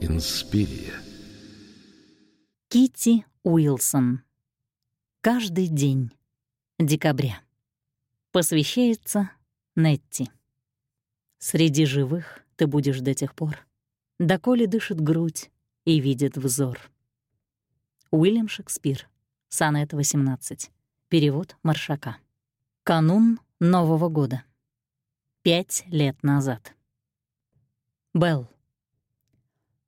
Инспирия. Кити Уилсон. Каждый день декабря. Посвящается Нетти. Среди живых ты будешь до тех пор, доколе дышит грудь и видит взор. Уильям Шекспир. Сонет 18. Перевод Маршака. Канун Нового года. Пять лет назад. Белл.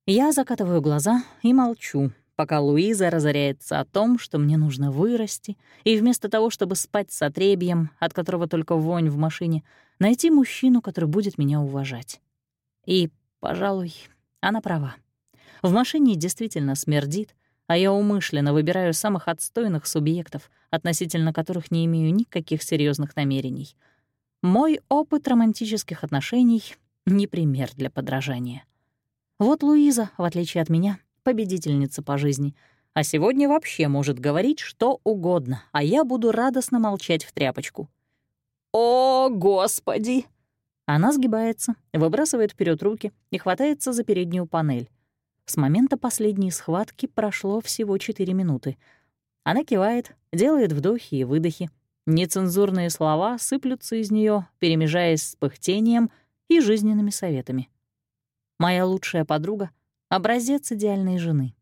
Я закатываю глаза и молчу, пока Луиза разоряется о том, что мне нужно вырасти, и вместо того, чтобы спать с отребьем, от которого только вонь в машине, найти мужчину, который будет меня уважать. И, пожалуй, она права. В машине действительно смердит, а я умышленно выбираю самых отстойных субъектов, относительно которых не имею никаких серьезных намерений. Мой опыт романтических отношений — не пример для подражания. Вот Луиза, в отличие от меня, победительница по жизни, а сегодня вообще может говорить что угодно, а я буду радостно молчать в тряпочку. «О, Господи!» Она сгибается, выбрасывает вперед руки и хватается за переднюю панель. С момента последней схватки прошло всего 4 минуты. Она кивает, делает вдохи и выдохи. Нецензурные слова сыплются из нее, перемежаясь с пыхтением и жизненными советами. Моя лучшая подруга — образец идеальной жены.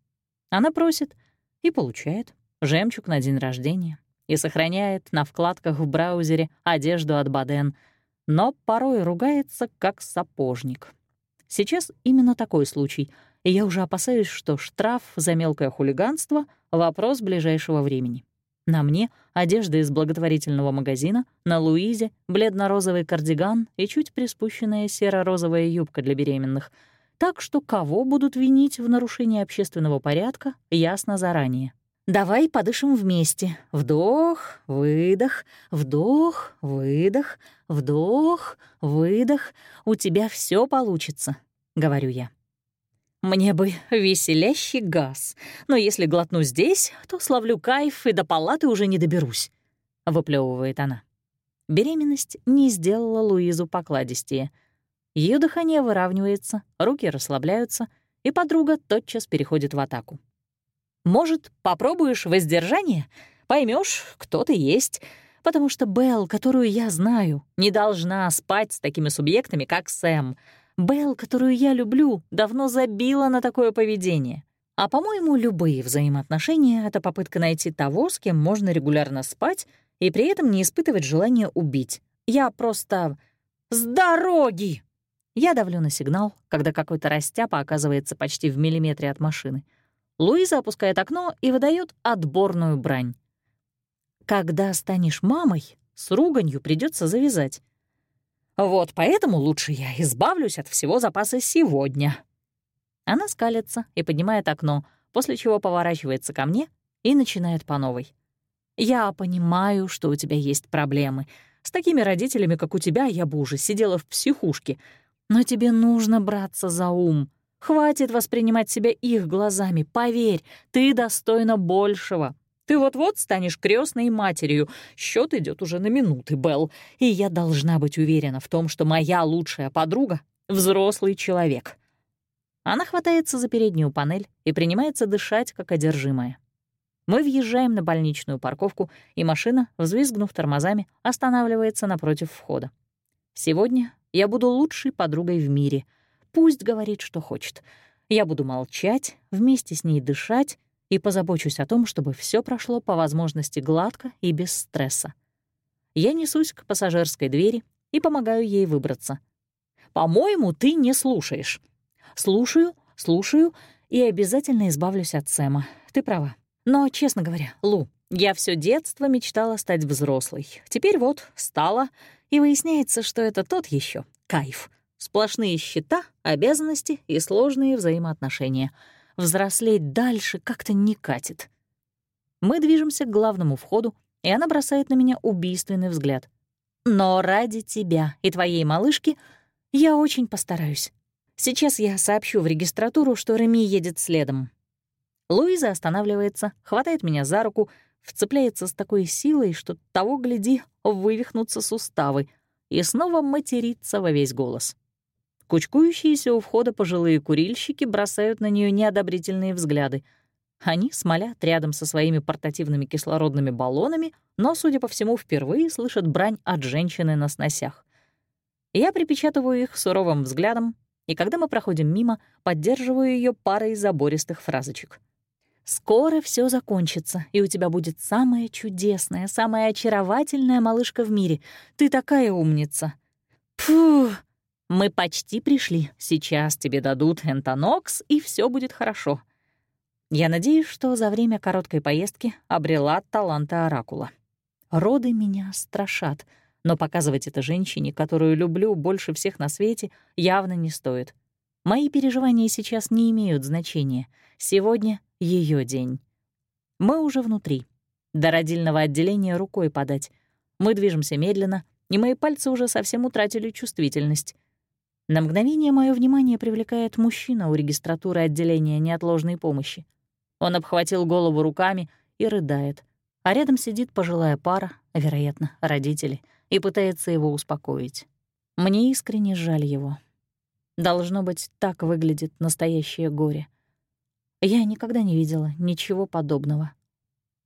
Она просит и получает жемчуг на день рождения и сохраняет на вкладках в браузере одежду от Баден, но порой ругается как сапожник. Сейчас именно такой случай — и я уже опасаюсь, что штраф за мелкое хулиганство — вопрос ближайшего времени. На мне — одежда из благотворительного магазина, на Луизе — бледно-розовый кардиган и чуть приспущенная серо-розовая юбка для беременных. Так что кого будут винить в нарушении общественного порядка, ясно заранее. Давай подышим вместе. Вдох, выдох, вдох, выдох, вдох, выдох. У тебя все получится, — говорю я. Мне бы веселящий газ, но если глотну здесь, то словлю кайф и до палаты уже не доберусь», — выплевывает она. Беременность не сделала Луизу покладистее. Ее дыхание выравнивается, руки расслабляются, и подруга тотчас переходит в атаку. «Может, попробуешь воздержание? Поймешь, кто ты есть. Потому что Белл, которую я знаю, не должна спать с такими субъектами, как Сэм — Белл, которую я люблю, давно забила на такое поведение. А, по-моему, любые взаимоотношения — это попытка найти того, с кем можно регулярно спать и при этом не испытывать желания убить. Я просто... «С дороги!» Я давлю на сигнал, когда какой-то растяпа оказывается почти в миллиметре от машины. Луиза опускает окно и выдает отборную брань. «Когда станешь мамой, с руганью придется завязать. Вот поэтому лучше я избавлюсь от всего запаса сегодня». Она скалится и поднимает окно, после чего поворачивается ко мне и начинает по новой. «Я понимаю, что у тебя есть проблемы. С такими родителями, как у тебя, я бы уже сидела в психушке. Но тебе нужно браться за ум. Хватит воспринимать себя их глазами. Поверь, ты достойна большего. Ты вот-вот станешь крестной матерью. Счет идет уже на минуты, Белл. И я должна быть уверена в том, что моя лучшая подруга — взрослый человек. Она хватается за переднюю панель и принимается дышать, как одержимая. Мы въезжаем на больничную парковку, и машина, взвизгнув тормозами, останавливается напротив входа. Сегодня я буду лучшей подругой в мире. Пусть говорит, что хочет. Я буду молчать, вместе с ней дышать, и позабочусь о том, чтобы все прошло по возможности гладко и без стресса. Я несусь к пассажирской двери и помогаю ей выбраться. «По-моему, ты не слушаешь». «Слушаю, слушаю и обязательно избавлюсь от Сэма. Ты права. Но, честно говоря, Лу, я все детство мечтала стать взрослой. Теперь вот, стала, и выясняется, что это тот еще кайф. Сплошные счета, обязанности и сложные взаимоотношения — взрослеть дальше как-то не катит. Мы движемся к главному входу, и она бросает на меня убийственный взгляд. «Но ради тебя и твоей малышки я очень постараюсь. Сейчас я сообщу в регистратуру, что Реми едет следом». Луиза останавливается, хватает меня за руку, вцепляется с такой силой, что того, гляди, вывихнутся суставы, и снова материться во весь голос. Кучкующиеся у входа пожилые курильщики бросают на нее неодобрительные взгляды. Они смолят рядом со своими портативными кислородными баллонами, но, судя по всему, впервые слышат брань от женщины на сносях. Я припечатываю их суровым взглядом, и когда мы проходим мимо, поддерживаю ее парой забористых фразочек. «Скоро все закончится, и у тебя будет самая чудесная, самая очаровательная малышка в мире. Ты такая умница!» «Пфух!» Мы почти пришли. Сейчас тебе дадут энтонокс, и все будет хорошо. Я надеюсь, что за время короткой поездки обрела таланты оракула. Роды меня страшат, но показывать это женщине, которую люблю больше всех на свете, явно не стоит. Мои переживания сейчас не имеют значения. Сегодня — ее день. Мы уже внутри. До родильного отделения рукой подать. Мы движемся медленно, и мои пальцы уже совсем утратили чувствительность. На мгновение мое внимание привлекает мужчина у регистратуры отделения неотложной помощи. Он обхватил голову руками и рыдает, а рядом сидит пожилая пара, вероятно, родители, и пытается его успокоить. Мне искренне жаль его. Должно быть, так выглядит настоящее горе. Я никогда не видела ничего подобного.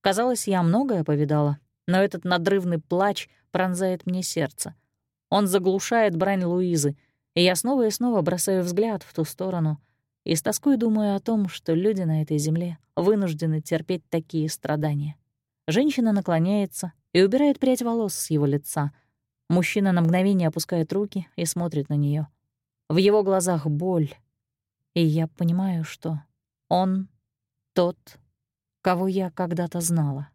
Казалось, я многое повидала, но этот надрывный плач пронзает мне сердце. Он заглушает брань Луизы — и я снова и снова бросаю взгляд в ту сторону и с тоской думаю о том, что люди на этой земле вынуждены терпеть такие страдания. Женщина наклоняется и убирает прядь волос с его лица. Мужчина на мгновение опускает руки и смотрит на нее. В его глазах боль, и я понимаю, что он тот, кого я когда-то знала.